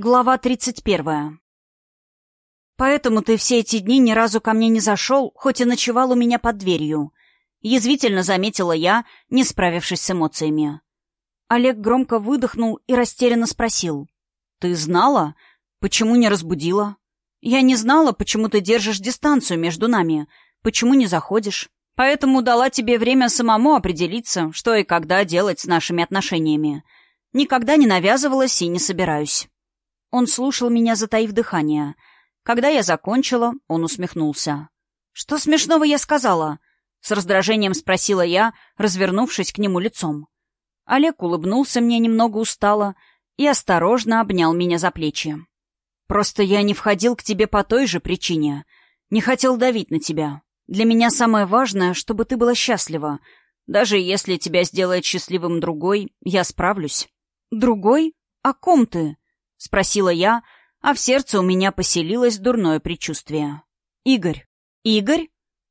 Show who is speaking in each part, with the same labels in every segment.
Speaker 1: Глава тридцать первая. «Поэтому ты все эти дни ни разу ко мне не зашел, хоть и ночевал у меня под дверью», — язвительно заметила я, не справившись с эмоциями. Олег громко выдохнул и растерянно спросил. «Ты знала? Почему не разбудила?» «Я не знала, почему ты держишь дистанцию между нами, почему не заходишь. Поэтому дала тебе время самому определиться, что и когда делать с нашими отношениями. Никогда не навязывалась и не собираюсь». Он слушал меня, затаив дыхание. Когда я закончила, он усмехнулся. «Что смешного я сказала?» С раздражением спросила я, развернувшись к нему лицом. Олег улыбнулся мне немного устало и осторожно обнял меня за плечи. «Просто я не входил к тебе по той же причине. Не хотел давить на тебя. Для меня самое важное, чтобы ты была счастлива. Даже если тебя сделает счастливым другой, я справлюсь». «Другой? О ком ты?» — спросила я, а в сердце у меня поселилось дурное предчувствие. «Игорь». «Игорь?»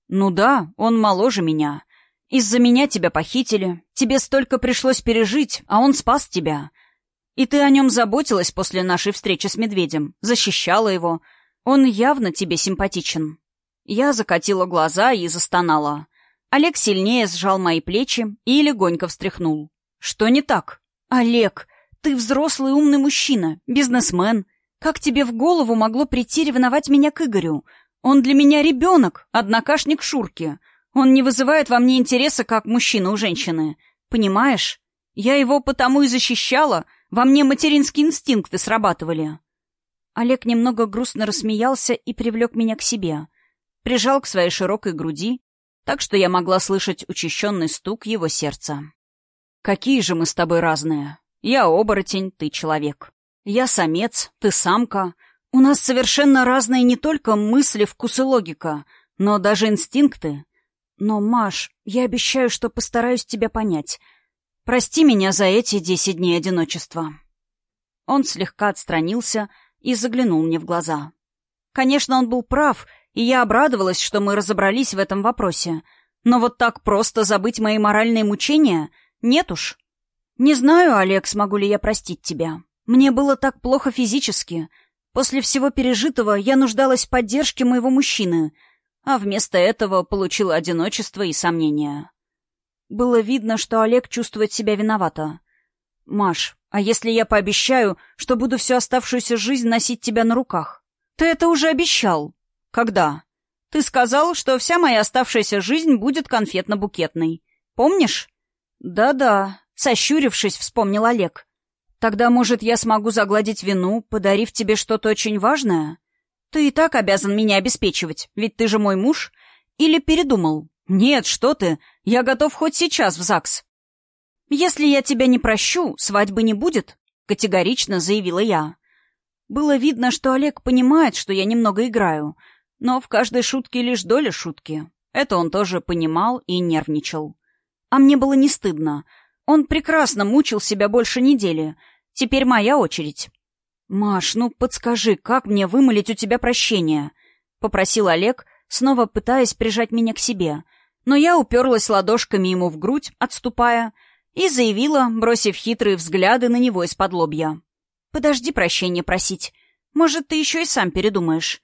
Speaker 1: «Ну да, он моложе меня. Из-за меня тебя похитили. Тебе столько пришлось пережить, а он спас тебя. И ты о нем заботилась после нашей встречи с медведем, защищала его. Он явно тебе симпатичен». Я закатила глаза и застонала. Олег сильнее сжал мои плечи и легонько встряхнул. «Что не так?» «Олег!» Ты взрослый умный мужчина, бизнесмен. Как тебе в голову могло прийти ревновать меня к Игорю? Он для меня ребенок, однокашник Шурки. Он не вызывает во мне интереса, как мужчина у женщины. Понимаешь? Я его потому и защищала, во мне материнские инстинкты срабатывали. Олег немного грустно рассмеялся и привлек меня к себе. Прижал к своей широкой груди, так что я могла слышать учащенный стук его сердца. «Какие же мы с тобой разные!» Я оборотень, ты человек. Я самец, ты самка. У нас совершенно разные не только мысли, вкус и логика, но даже инстинкты. Но, Маш, я обещаю, что постараюсь тебя понять. Прости меня за эти десять дней одиночества». Он слегка отстранился и заглянул мне в глаза. Конечно, он был прав, и я обрадовалась, что мы разобрались в этом вопросе. Но вот так просто забыть мои моральные мучения? Нет уж. «Не знаю, Олег, смогу ли я простить тебя. Мне было так плохо физически. После всего пережитого я нуждалась в поддержке моего мужчины, а вместо этого получила одиночество и сомнения». Было видно, что Олег чувствует себя виновато. «Маш, а если я пообещаю, что буду всю оставшуюся жизнь носить тебя на руках?» «Ты это уже обещал». «Когда?» «Ты сказал, что вся моя оставшаяся жизнь будет конфетно-букетной. Помнишь?» «Да-да», Сощурившись, вспомнил Олег. «Тогда, может, я смогу загладить вину, подарив тебе что-то очень важное? Ты и так обязан меня обеспечивать, ведь ты же мой муж. Или передумал? Нет, что ты, я готов хоть сейчас в ЗАГС». «Если я тебя не прощу, свадьбы не будет», — категорично заявила я. Было видно, что Олег понимает, что я немного играю, но в каждой шутке лишь доля шутки. Это он тоже понимал и нервничал. А мне было не стыдно — он прекрасно мучил себя больше недели. Теперь моя очередь. «Маш, ну подскажи, как мне вымолить у тебя прощение?» — попросил Олег, снова пытаясь прижать меня к себе. Но я уперлась ладошками ему в грудь, отступая, и заявила, бросив хитрые взгляды на него из-под лобья. «Подожди прощения просить. Может, ты еще и сам передумаешь.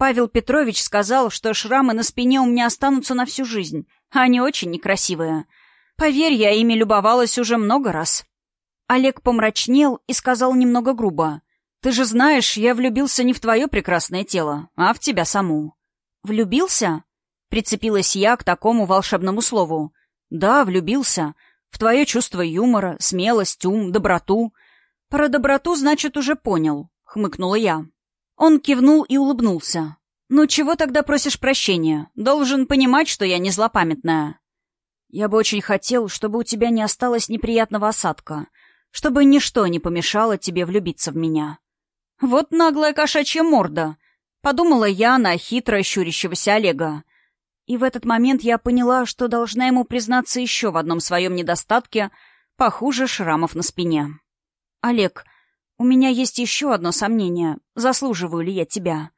Speaker 1: Павел Петрович сказал, что шрамы на спине у меня останутся на всю жизнь, а они очень некрасивые. Поверь, я ими любовалась уже много раз. Олег помрачнел и сказал немного грубо. «Ты же знаешь, я влюбился не в твое прекрасное тело, а в тебя саму». «Влюбился?» Прицепилась я к такому волшебному слову. «Да, влюбился. В твое чувство юмора, смелость, ум, доброту». «Про доброту, значит, уже понял», — хмыкнула я. Он кивнул и улыбнулся. «Ну чего тогда просишь прощения? Должен понимать, что я не злопамятная». Я бы очень хотел, чтобы у тебя не осталось неприятного осадка, чтобы ничто не помешало тебе влюбиться в меня. Вот наглая кошачья морда, подумала я на хитро щурящегося Олега. И в этот момент я поняла, что должна ему признаться еще в одном своем недостатке, похуже шрамов на спине. «Олег, у меня есть еще одно сомнение. Заслуживаю ли я тебя?»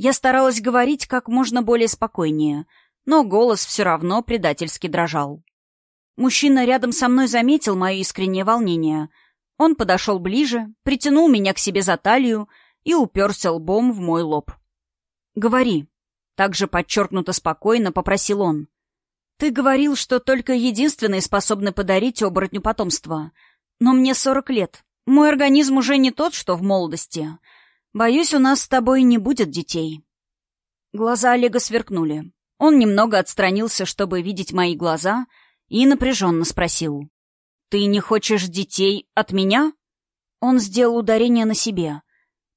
Speaker 1: Я старалась говорить как можно более спокойнее — но голос все равно предательски дрожал. Мужчина рядом со мной заметил мое искреннее волнение. Он подошел ближе, притянул меня к себе за талию и уперся лбом в мой лоб. «Говори», — также подчеркнуто спокойно попросил он. «Ты говорил, что только единственные способны подарить оборотню потомство. Но мне сорок лет. Мой организм уже не тот, что в молодости. Боюсь, у нас с тобой не будет детей». Глаза Олега сверкнули. Он немного отстранился, чтобы видеть мои глаза, и напряженно спросил. «Ты не хочешь детей от меня?» Он сделал ударение на себе.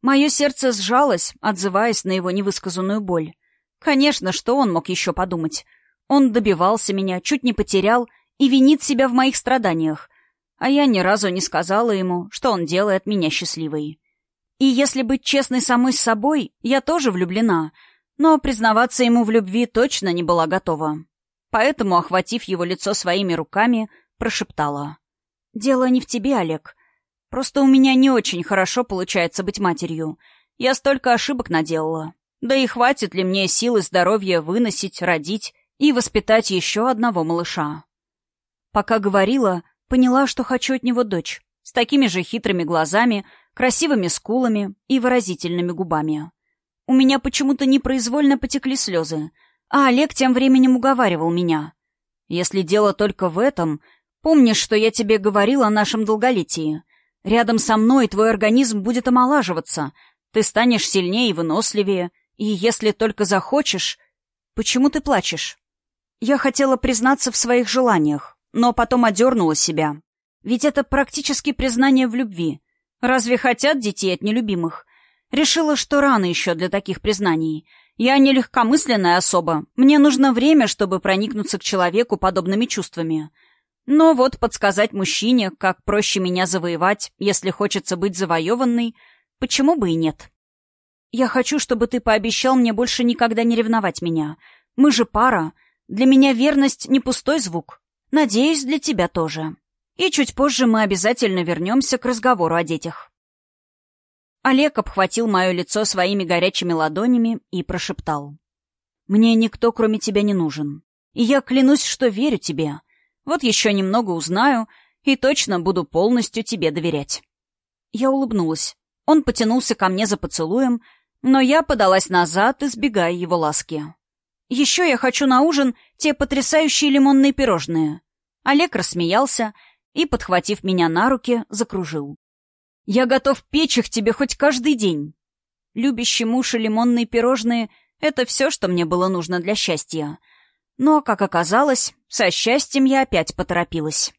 Speaker 1: Мое сердце сжалось, отзываясь на его невысказанную боль. Конечно, что он мог еще подумать? Он добивался меня, чуть не потерял и винит себя в моих страданиях. А я ни разу не сказала ему, что он делает меня счастливой. И если быть честной самой с собой, я тоже влюблена, но признаваться ему в любви точно не была готова. Поэтому, охватив его лицо своими руками, прошептала. «Дело не в тебе, Олег. Просто у меня не очень хорошо получается быть матерью. Я столько ошибок наделала. Да и хватит ли мне сил и здоровья выносить, родить и воспитать еще одного малыша?» Пока говорила, поняла, что хочу от него дочь. С такими же хитрыми глазами, красивыми скулами и выразительными губами. У меня почему-то непроизвольно потекли слезы, а Олег тем временем уговаривал меня. «Если дело только в этом, Помнишь, что я тебе говорил о нашем долголетии? Рядом со мной твой организм будет омолаживаться, ты станешь сильнее и выносливее, и если только захочешь... Почему ты плачешь? Я хотела признаться в своих желаниях, но потом одернула себя. Ведь это практически признание в любви. Разве хотят детей от нелюбимых? Решила, что рано еще для таких признаний. Я не легкомысленная особа. Мне нужно время, чтобы проникнуться к человеку подобными чувствами. Но вот подсказать мужчине, как проще меня завоевать, если хочется быть завоеванной, почему бы и нет? Я хочу, чтобы ты пообещал мне больше никогда не ревновать меня. Мы же пара. Для меня верность не пустой звук. Надеюсь, для тебя тоже. И чуть позже мы обязательно вернемся к разговору о детях. Олег обхватил мое лицо своими горячими ладонями и прошептал. «Мне никто, кроме тебя, не нужен. И я клянусь, что верю тебе. Вот еще немного узнаю и точно буду полностью тебе доверять». Я улыбнулась. Он потянулся ко мне за поцелуем, но я подалась назад, избегая его ласки. «Еще я хочу на ужин те потрясающие лимонные пирожные». Олег рассмеялся и, подхватив меня на руки, закружил. «Я готов печь их тебе хоть каждый день». Любящий муж и лимонные пирожные — это все, что мне было нужно для счастья — но, как оказалось, со счастьем я опять поторопилась.